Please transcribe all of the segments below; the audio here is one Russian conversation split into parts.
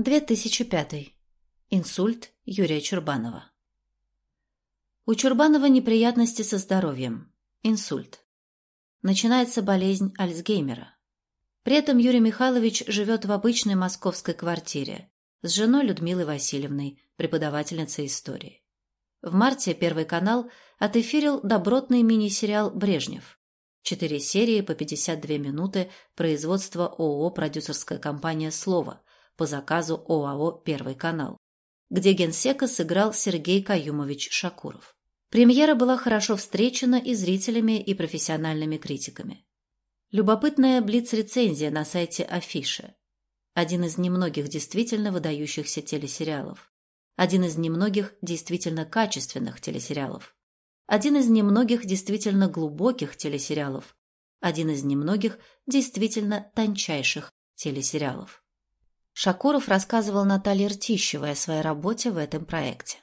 2005. Инсульт Юрия Чурбанова. У Чурбанова неприятности со здоровьем. Инсульт. Начинается болезнь Альцгеймера. При этом Юрий Михайлович живет в обычной московской квартире с женой Людмилой Васильевной, преподавательницей истории. В марте Первый канал отэфирил добротный мини-сериал «Брежнев». Четыре серии по 52 минуты производства ООО «Продюсерская компания «Слово», по заказу ОАО «Первый канал», где генсека сыграл Сергей Каюмович Шакуров. Премьера была хорошо встречена и зрителями, и профессиональными критиками. Любопытная блиц-рецензия на сайте Афиша. Один из немногих действительно выдающихся телесериалов. Один из немногих действительно качественных телесериалов. Один из немногих действительно глубоких телесериалов. Один из немногих действительно тончайших телесериалов. Шакуров рассказывал Наталье Ртищевой о своей работе в этом проекте.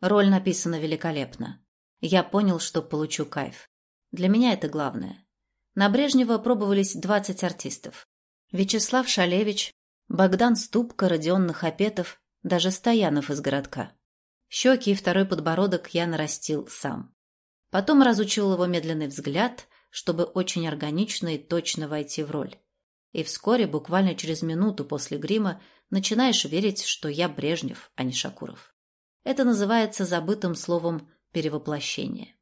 Роль написана великолепно. Я понял, что получу кайф. Для меня это главное. На Брежнева пробовались 20 артистов. Вячеслав Шалевич, Богдан Ступка, Родион Нахапетов, даже Стоянов из городка. Щеки и второй подбородок я нарастил сам. Потом разучил его медленный взгляд, чтобы очень органично и точно войти в роль. И вскоре, буквально через минуту после грима, начинаешь верить, что я Брежнев, а не Шакуров. Это называется забытым словом «перевоплощение».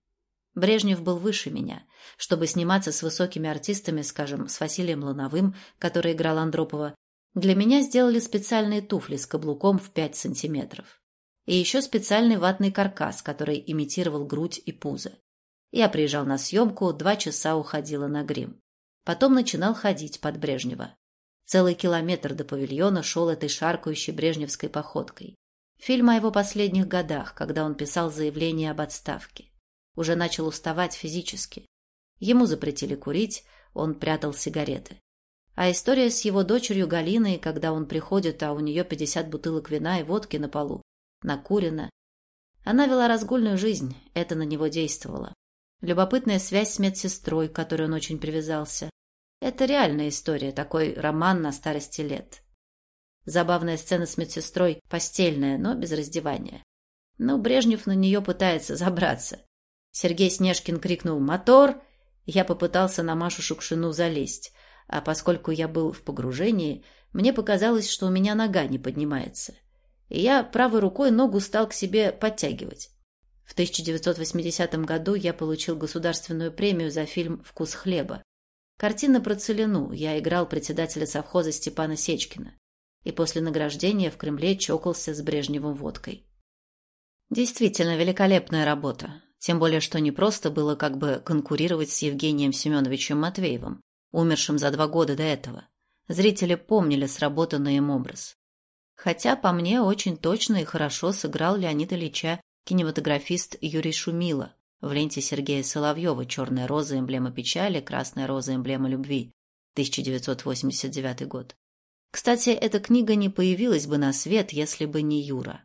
Брежнев был выше меня. Чтобы сниматься с высокими артистами, скажем, с Василием Луновым, который играл Андропова, для меня сделали специальные туфли с каблуком в 5 сантиметров. И еще специальный ватный каркас, который имитировал грудь и пузо. Я приезжал на съемку, два часа уходила на грим. Потом начинал ходить под Брежнева. Целый километр до павильона шел этой шаркающей брежневской походкой. Фильм о его последних годах, когда он писал заявление об отставке. Уже начал уставать физически. Ему запретили курить, он прятал сигареты. А история с его дочерью Галиной, когда он приходит, а у нее 50 бутылок вина и водки на полу, накурено. Она вела разгульную жизнь, это на него действовало. Любопытная связь с медсестрой, к которой он очень привязался. Это реальная история, такой роман на старости лет. Забавная сцена с медсестрой, постельная, но без раздевания. Ну, Брежнев на нее пытается забраться. Сергей Снежкин крикнул «Мотор!» Я попытался на Машу Шукшину залезть, а поскольку я был в погружении, мне показалось, что у меня нога не поднимается. И я правой рукой ногу стал к себе подтягивать. В 1980 году я получил государственную премию за фильм «Вкус хлеба». Картина про Целину. Я играл председателя совхоза Степана Сечкина. И после награждения в Кремле чокался с Брежневым водкой. Действительно великолепная работа. Тем более, что не просто было как бы конкурировать с Евгением Семеновичем Матвеевым, умершим за два года до этого. Зрители помнили сработанный им образ. Хотя, по мне, очень точно и хорошо сыграл Леонид Ильича кинематографист Юрий Шумила в ленте Сергея Соловьева «Черная роза. Эмблема печали. Красная роза. Эмблема любви». 1989 год. Кстати, эта книга не появилась бы на свет, если бы не Юра.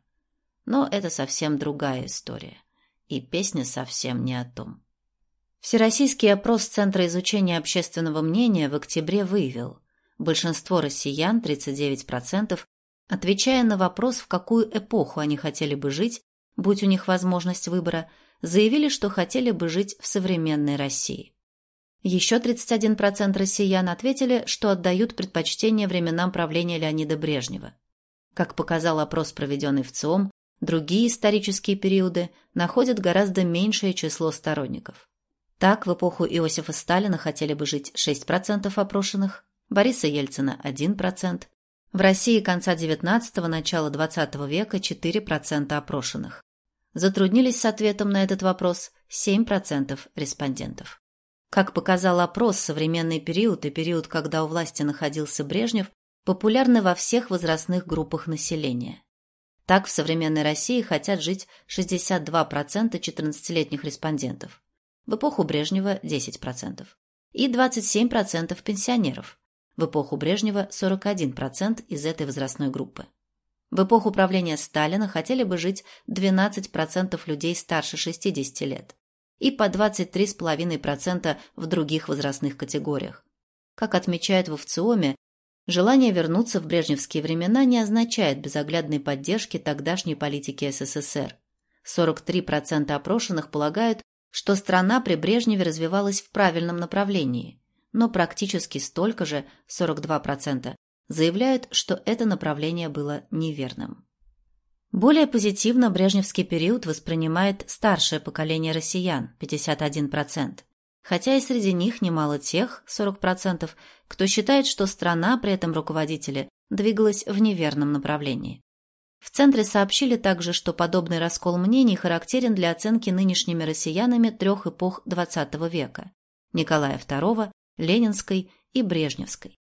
Но это совсем другая история. И песня совсем не о том. Всероссийский опрос Центра изучения общественного мнения в октябре выявил, большинство россиян, 39%, отвечая на вопрос, в какую эпоху они хотели бы жить, будь у них возможность выбора, заявили, что хотели бы жить в современной России. Еще 31% россиян ответили, что отдают предпочтение временам правления Леонида Брежнева. Как показал опрос, проведенный в ЦИОМ, другие исторические периоды находят гораздо меньшее число сторонников. Так, в эпоху Иосифа Сталина хотели бы жить 6% опрошенных, Бориса Ельцина – 1%, в России конца XIX – начала XX века 4% опрошенных. Затруднились с ответом на этот вопрос 7% респондентов. Как показал опрос, современный период и период, когда у власти находился Брежнев, популярны во всех возрастных группах населения. Так в современной России хотят жить 62% 14-летних респондентов, в эпоху Брежнева – 10%, и 27% пенсионеров, в эпоху Брежнева 41% из этой возрастной группы. В эпоху правления Сталина хотели бы жить 12% людей старше 60 лет и по 23,5% в других возрастных категориях. Как отмечают в ВЦИОМе, Желание вернуться в брежневские времена не означает безоглядной поддержки тогдашней политики СССР. 43% опрошенных полагают, что страна при Брежневе развивалась в правильном направлении, но практически столько же, 42%, заявляют, что это направление было неверным. Более позитивно брежневский период воспринимает старшее поколение россиян – 51%, хотя и среди них немало тех, 40%, кто считает, что страна при этом руководителе двигалась в неверном направлении. В Центре сообщили также, что подобный раскол мнений характерен для оценки нынешними россиянами трех эпох XX века – Николая II, Ленинской и Брежневской.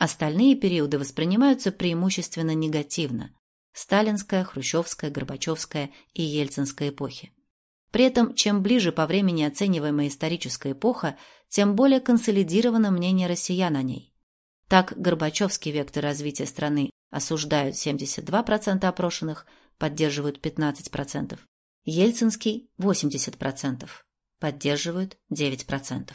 Остальные периоды воспринимаются преимущественно негативно – сталинская, хрущевская, горбачевская и ельцинская эпохи. При этом, чем ближе по времени оцениваемая историческая эпоха, тем более консолидировано мнение россиян о ней. Так, Горбачевский вектор развития страны осуждают 72% опрошенных, поддерживают 15%, Ельцинский – 80%, поддерживают 9%.